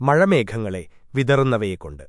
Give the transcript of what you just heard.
മഴമേഘങ്ങളെ വിതറുന്നവയെക്കൊണ്ട്.